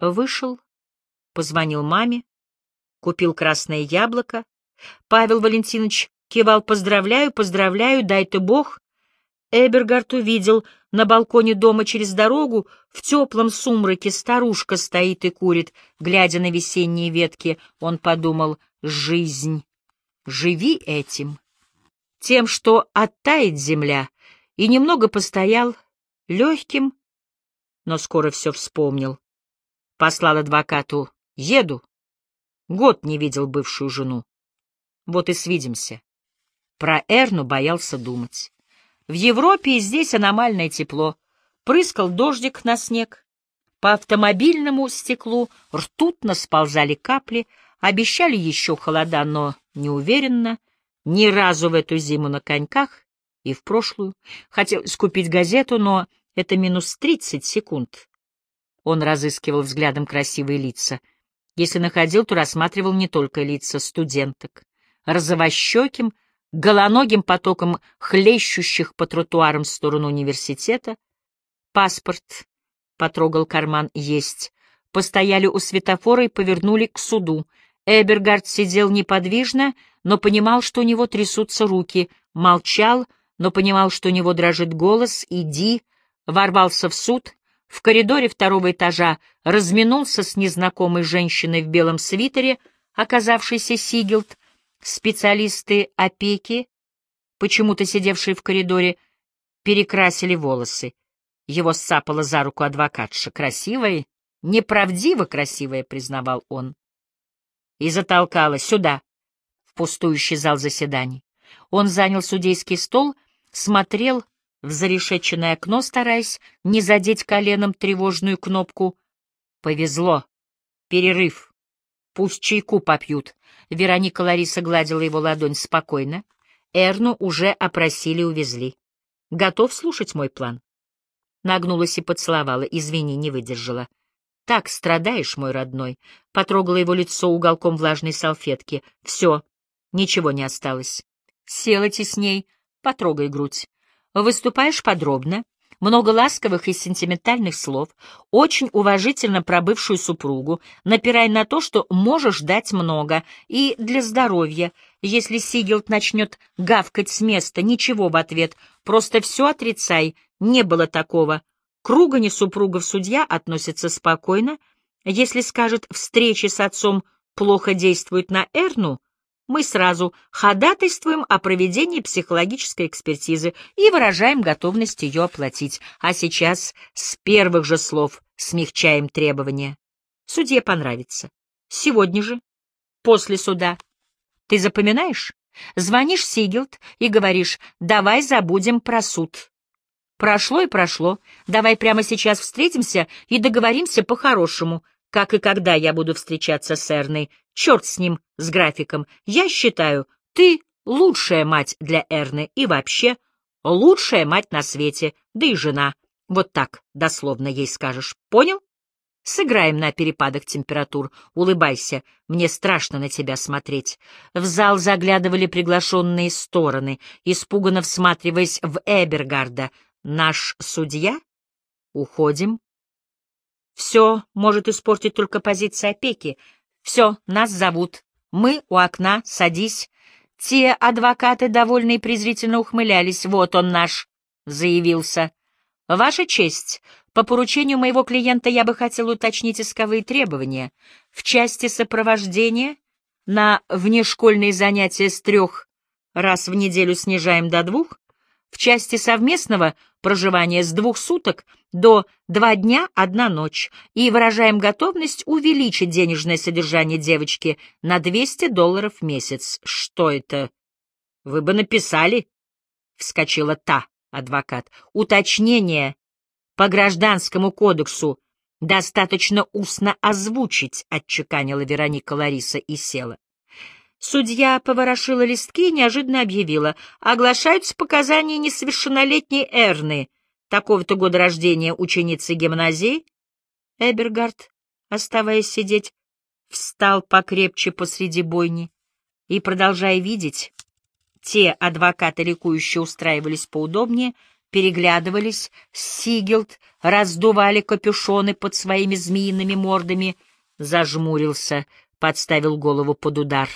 Вышел, позвонил маме, купил красное яблоко. Павел Валентинович кивал «Поздравляю, поздравляю, дай-то Бог». Эбергард увидел на балконе дома через дорогу, в теплом сумраке старушка стоит и курит, глядя на весенние ветки. Он подумал «Жизнь, живи этим». Тем, что оттает земля, и немного постоял, легким, но скоро все вспомнил. Послал адвокату «Еду». Год не видел бывшую жену. Вот и свидимся. Про Эрну боялся думать. В Европе и здесь аномальное тепло. Прыскал дождик на снег. По автомобильному стеклу ртутно сползали капли, обещали еще холода, но неуверенно, ни разу в эту зиму на коньках и в прошлую. Хотел скупить газету, но это минус тридцать секунд. Он разыскивал взглядом красивые лица. Если находил, то рассматривал не только лица студенток. Розовощеким, голоногим потоком хлещущих по тротуарам в сторону университета. Паспорт. Потрогал карман. Есть. Постояли у светофора и повернули к суду. Эбергард сидел неподвижно, но понимал, что у него трясутся руки. Молчал, но понимал, что у него дрожит голос. «Иди», ворвался в суд, в коридоре второго этажа разминулся с незнакомой женщиной в белом свитере, оказавшейся Сигелд. Специалисты опеки, почему-то сидевшие в коридоре, перекрасили волосы. Его сцапала за руку адвокатша. Красивая, неправдиво красивая, признавал он. И затолкала сюда, в пустующий зал заседаний. Он занял судейский стол, смотрел в зарешеченное окно, стараясь не задеть коленом тревожную кнопку. Повезло. Перерыв. Пусть чайку попьют. Вероника Лариса гладила его ладонь спокойно. Эрну уже опросили и увезли. Готов слушать мой план? Нагнулась и поцеловала. Извини, не выдержала. Так страдаешь, мой родной. Потрогала его лицо уголком влажной салфетки. Все, ничего не осталось. Села тесней, потрогай грудь. Выступаешь подробно, много ласковых и сентиментальных слов, очень уважительно про бывшую супругу, напирай на то, что можешь дать много, и для здоровья. Если Сигелд начнет гавкать с места, ничего в ответ, просто все отрицай, не было такого. К супругов судья относится спокойно. Если скажет «встречи с отцом плохо действуют на Эрну», мы сразу ходатайствуем о проведении психологической экспертизы и выражаем готовность ее оплатить, а сейчас с первых же слов смягчаем требования. Судье понравится. Сегодня же, после суда. Ты запоминаешь? Звонишь Сигелд и говоришь, давай забудем про суд. Прошло и прошло, давай прямо сейчас встретимся и договоримся по-хорошему, как и когда я буду встречаться с Эрной. Черт с ним, с графиком. Я считаю, ты лучшая мать для Эрны и вообще лучшая мать на свете, да и жена. Вот так, дословно ей скажешь. Понял? Сыграем на перепадах температур. Улыбайся, мне страшно на тебя смотреть. В зал заглядывали приглашенные стороны, испуганно всматриваясь в Эбергарда. Наш судья? Уходим. Все может испортить только позиция опеки. Все, нас зовут. Мы у окна, садись. Те адвокаты довольно и презрительно ухмылялись. Вот он наш, заявился. Ваша честь, по поручению моего клиента я бы хотел уточнить исковые требования. В части сопровождения на внешкольные занятия с трех раз в неделю снижаем до двух, в части совместного проживания с двух суток до два дня одна ночь и выражаем готовность увеличить денежное содержание девочки на 200 долларов в месяц. Что это? Вы бы написали, — вскочила та, адвокат. Уточнение по гражданскому кодексу достаточно устно озвучить, — отчеканила Вероника Лариса и села. Судья поворошила листки и неожиданно объявила. Оглашаются показания несовершеннолетней Эрны, такого-то года рождения ученицы гимназии. Эбергард, оставаясь сидеть, встал покрепче посреди бойни и, продолжая видеть, те адвокаты ликующие устраивались поудобнее, переглядывались, Сигелд раздували капюшоны под своими змеиными мордами, зажмурился, подставил голову под удар.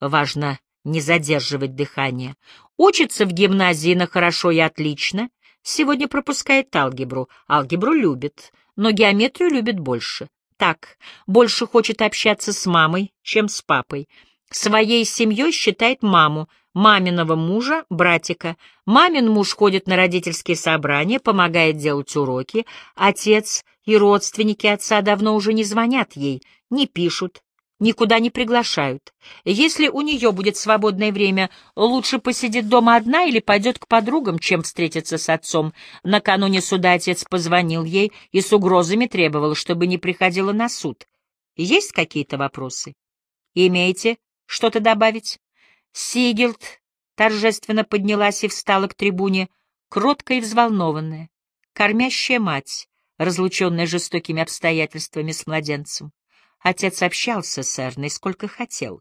Важно не задерживать дыхание. Учится в гимназии на хорошо и отлично, сегодня пропускает алгебру. Алгебру любит, но геометрию любит больше. Так, больше хочет общаться с мамой, чем с папой. Своей семьей считает маму, маминого мужа, братика. Мамин муж ходит на родительские собрания, помогает делать уроки. Отец и родственники отца давно уже не звонят ей, не пишут, никуда не приглашают. Если у нее будет свободное время, лучше посидит дома одна или пойдет к подругам, чем встретиться с отцом. Накануне суда отец позвонил ей и с угрозами требовал, чтобы не приходила на суд. Есть какие-то вопросы? Имеете что-то добавить? Сигилд торжественно поднялась и встала к трибуне, кроткая и взволнованная, кормящая мать, разлученная жестокими обстоятельствами с младенцем. Отец общался с Эрной сколько хотел.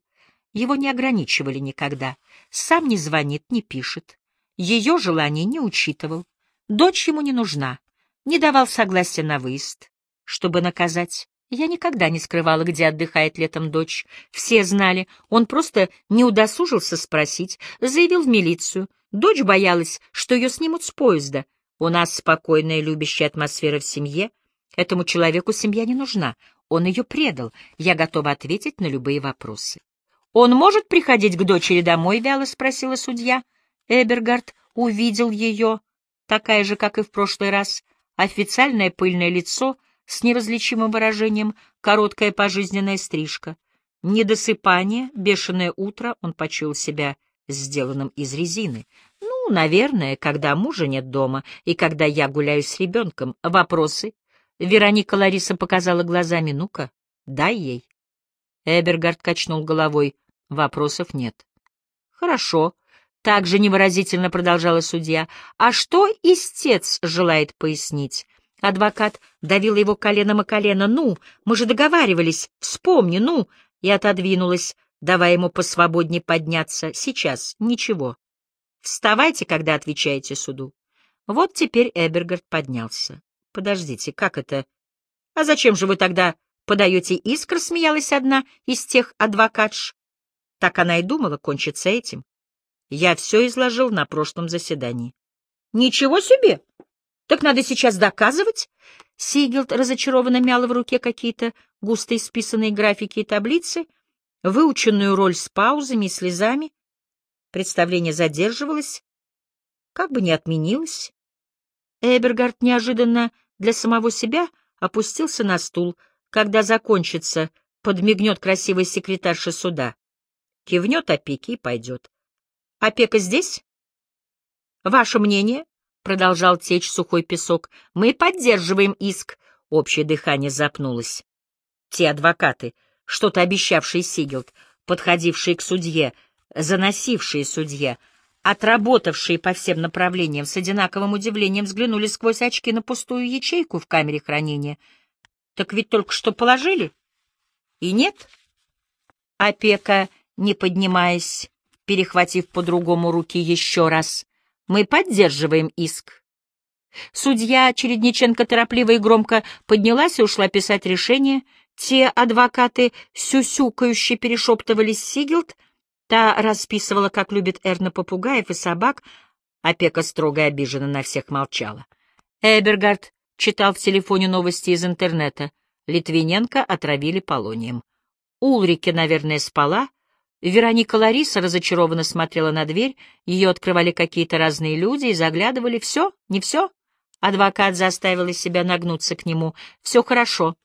Его не ограничивали никогда. Сам не звонит, не пишет. Ее желаний не учитывал. Дочь ему не нужна. Не давал согласия на выезд, чтобы наказать. Я никогда не скрывала, где отдыхает летом дочь. Все знали, он просто не удосужился спросить, заявил в милицию. Дочь боялась, что ее снимут с поезда. У нас спокойная любящая атмосфера в семье. Этому человеку семья не нужна. Он ее предал. Я готова ответить на любые вопросы. «Он может приходить к дочери домой?» — вяло спросила судья. Эбергард увидел ее, такая же, как и в прошлый раз, официальное пыльное лицо — с неразличимым выражением, короткая пожизненная стрижка. Недосыпание, бешеное утро, он почуял себя сделанным из резины. Ну, наверное, когда мужа нет дома и когда я гуляю с ребенком. Вопросы? Вероника Лариса показала глазами. Ну-ка, дай ей. Эбергард качнул головой. Вопросов нет. Хорошо. Также невыразительно продолжала судья. А что истец желает пояснить? Адвокат давил его коленом о колено. «Ну, мы же договаривались. Вспомни, ну!» И отодвинулась, давая ему посвободнее подняться. «Сейчас. Ничего. Вставайте, когда отвечаете суду». Вот теперь Эбергард поднялся. «Подождите, как это? А зачем же вы тогда подаете искр?» — смеялась одна из тех адвокатш. Так она и думала кончиться этим. Я все изложил на прошлом заседании. «Ничего себе!» Так надо сейчас доказывать? Сигелд разочарованно мял в руке какие-то густо исписанные графики и таблицы, выученную роль с паузами и слезами. Представление задерживалось, как бы не отменилось. Эбергард неожиданно для самого себя опустился на стул. Когда закончится, подмигнет красивый секретарша суда. Кивнет опеки и пойдет. Опека здесь? Ваше мнение? продолжал течь сухой песок. Мы поддерживаем иск. Общее дыхание запнулось. Те адвокаты, что-то обещавшие Сигелд, подходившие к судье, заносившие судье, отработавшие по всем направлениям, с одинаковым удивлением взглянули сквозь очки на пустую ячейку в камере хранения. Так ведь только что положили? И нет? Опека, не поднимаясь, перехватив по-другому руки еще раз, мы поддерживаем иск. Судья Чередниченко торопливо и громко поднялась и ушла писать решение. Те адвокаты сюсюкающе перешептывались Сигелд, та расписывала, как любит Эрна попугаев и собак, опека строго и обиженно на всех молчала. Эбергард читал в телефоне новости из интернета. Литвиненко отравили полонием. Улрике, наверное, спала, Вероника Лариса разочарованно смотрела на дверь, ее открывали какие-то разные люди и заглядывали. «Все? Не все?» Адвокат заставила себя нагнуться к нему. «Все хорошо.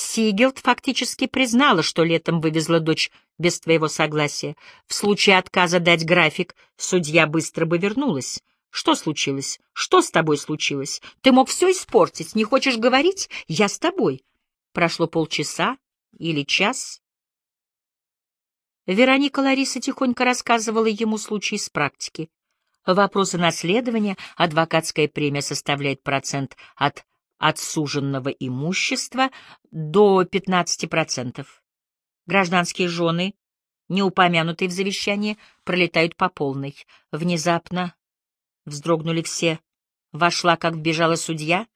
Сигелд фактически признала, что летом вывезла дочь без твоего согласия. В случае отказа дать график, судья быстро бы вернулась. Что случилось? Что с тобой случилось? Ты мог все испортить. Не хочешь говорить? Я с тобой». Прошло полчаса или час, Вероника Лариса тихонько рассказывала ему случаи с практики. Вопросы наследования, адвокатская премия составляет процент от отсуженного имущества до 15%. Гражданские жены, не упомянутые в завещании, пролетают по полной. Внезапно вздрогнули все. вошла, как вбежала судья.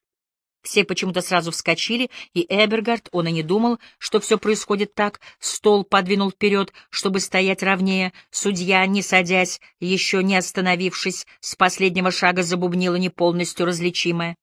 Все почему-то сразу вскочили, и Эбергард, он и не думал, что все происходит так, стол подвинул вперед, чтобы стоять ровнее. Судья, не садясь, еще не остановившись, с последнего шага забубнила не полностью различимое.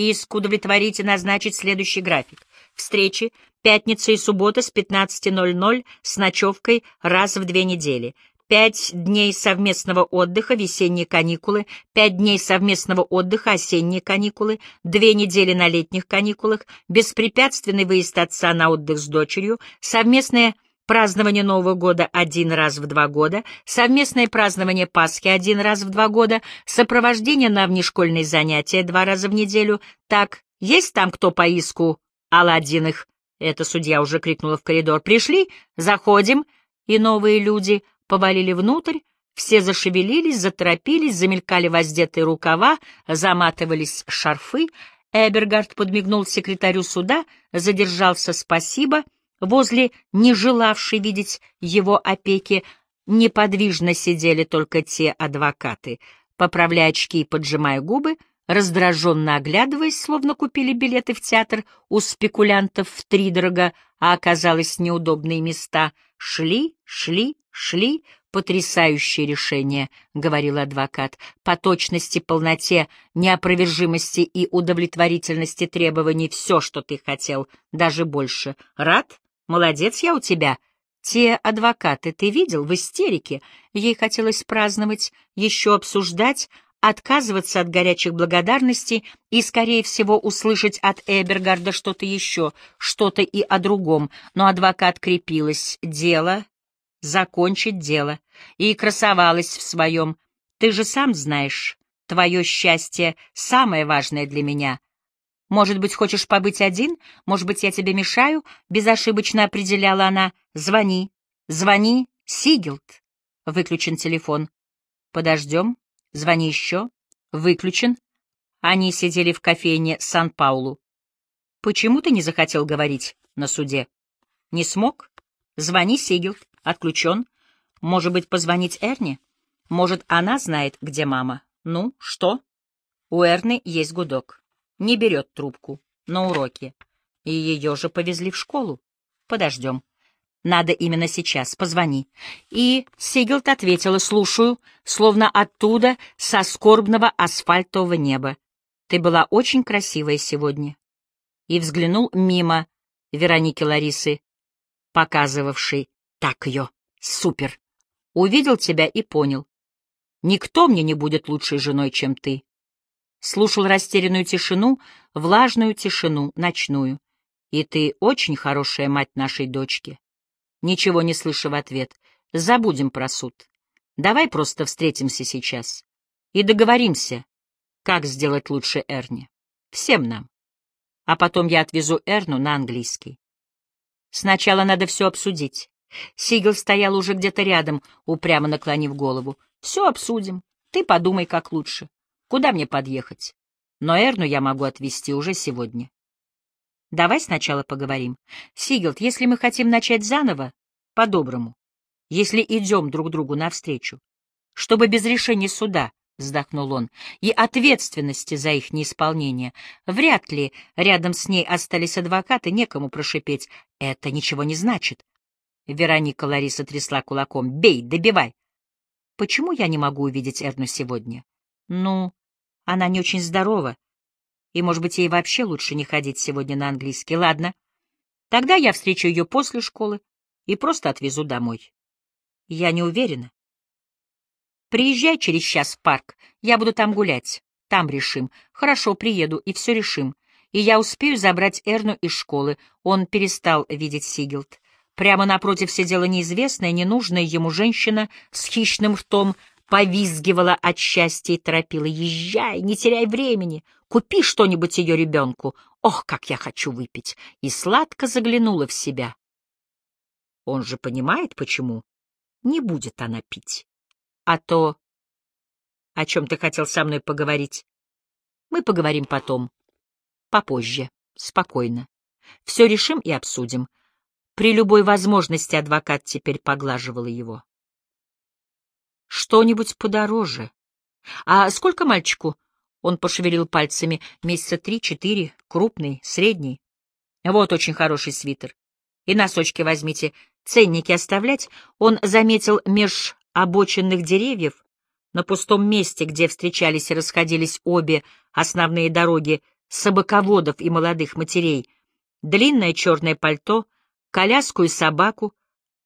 Иск удовлетворите назначить следующий график. Встречи пятница и суббота с 15.00 с ночевкой раз в две недели. Пять дней совместного отдыха, весенние каникулы, пять дней совместного отдыха, осенние каникулы, две недели на летних каникулах, беспрепятственный выезд отца на отдых с дочерью, совместное празднование Нового года один раз в два года, совместное празднование Пасхи один раз в два года, сопровождение на внешкольные занятия два раза в неделю. Так, есть там кто по иску Аладдиных? Это судья уже крикнула в коридор. Пришли? Заходим. И новые люди повалили внутрь, все зашевелились, заторопились, замелькали воздетые рукава, заматывались шарфы. Эбергард подмигнул секретарю суда, задержался «спасибо», возле не желавшей видеть его опеки, неподвижно сидели только те адвокаты. Поправляя очки и поджимая губы, раздраженно оглядываясь, словно купили билеты в театр у спекулянтов в втридорога, а оказалось неудобные места, шли, шли, шли, потрясающее решение, — говорил адвокат, — по точности, полноте, неопровержимости и удовлетворительности требований все, что ты хотел, даже больше. Рад? Молодец я у тебя. Те адвокаты ты видел в истерике. Ей хотелось праздновать, еще обсуждать, отказываться от горячих благодарностей и, скорее всего, услышать от Эбергарда что-то еще, что-то и о другом, но адвокат крепилась. Дело, закончить дело, и красовалась в своем. Ты же сам знаешь, твое счастье самое важное для меня. Может быть, хочешь побыть один? Может быть, я тебе мешаю? Безошибочно определяла она. Звони. Звони, Сигилд. Выключен телефон. Подождем. Звони еще. Выключен. Они сидели в кофейне Сан-Паулу. Почему ты не захотел говорить на суде? Не смог? Звони, Сигилд. Отключен. Может быть, позвонить Эрни? Может, она знает, где мама? Ну, что? У Эрны есть гудок. Не берет трубку. На уроке. И ее же повезли в школу. Подождем. Надо именно сейчас. Позвони. И Сигелт ответила, слушаю, словно оттуда, со скорбного асфальтового неба. Ты была очень красивая сегодня. И взглянул мимо Вероники Ларисы, показывавшей так ее. Супер. Увидел тебя и понял. Никто мне не будет лучшей женой, чем ты. Слушал растерянную тишину, влажную тишину, ночную. И ты очень хорошая мать нашей дочки. Ничего не слыша в ответ. Забудем про суд. Давай просто встретимся сейчас. И договоримся, как сделать лучше Эрни. Всем нам. А потом я отвезу Эрну на английский. Сначала надо все обсудить. Сигел стоял уже где-то рядом, упрямо наклонив голову. Все обсудим. Ты подумай, как лучше. Куда мне подъехать? Но Эрну я могу отвезти уже сегодня. Давай сначала поговорим. Сигелд, если мы хотим начать заново, по-доброму, если идем друг другу навстречу, чтобы без решения суда, — вздохнул он, — и ответственности за их неисполнение, вряд ли рядом с ней остались адвокаты, некому прошипеть. Это ничего не значит. Вероника Лариса трясла кулаком. «Бей, добивай!» «Почему я не могу увидеть Эрну сегодня?» «Ну, она не очень здорова, и, может быть, ей вообще лучше не ходить сегодня на английский. Ладно, тогда я встречу ее после школы и просто отвезу домой. Я не уверена. Приезжай через час в парк, я буду там гулять. Там решим. Хорошо, приеду, и все решим. И я успею забрать Эрну из школы. Он перестал видеть Сигилд. Прямо напротив сидела неизвестная, ненужная ему женщина с хищным ртом, повизгивала от счастья и торопила. «Езжай, не теряй времени, купи что-нибудь ее ребенку. Ох, как я хочу выпить!» И сладко заглянула в себя. Он же понимает, почему не будет она пить. А то... О чем ты хотел со мной поговорить? Мы поговорим потом. Попозже. Спокойно. Все решим и обсудим. При любой возможности адвокат теперь поглаживал его. Что-нибудь подороже. А сколько мальчику Он пошевелил пальцами. Месяца три-четыре, крупный, средний. Вот очень хороший свитер. И носочки возьмите. Ценники оставлять. Он заметил меж обочинных деревьев, на пустом месте, где встречались и расходились обе основные дороги собаководов и молодых матерей, длинное черное пальто, коляску и собаку,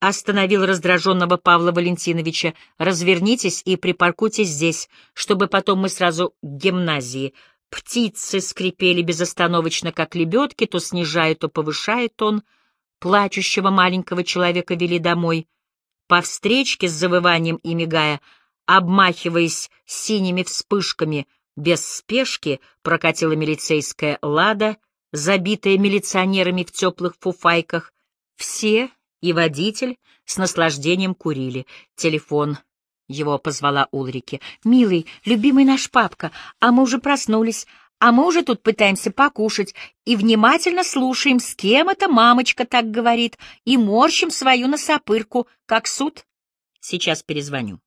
остановил раздраженного Павла Валентиновича. «Развернитесь и припаркуйтесь здесь, чтобы потом мы сразу к гимназии». Птицы скрипели безостановочно, как лебедки, то снижая, то повышая тон. Плачущего маленького человека вели домой. По встречке с завыванием и мигая, обмахиваясь синими вспышками, без спешки прокатила милицейская лада, забитая милиционерами в теплых фуфайках. Все и водитель с наслаждением курили. Телефон. Его позвала Улрике. «Милый, любимый наш папка, а мы уже проснулись, а мы уже тут пытаемся покушать и внимательно слушаем, с кем эта мамочка так говорит, и морщим свою носопырку, как суд. Сейчас перезвоню».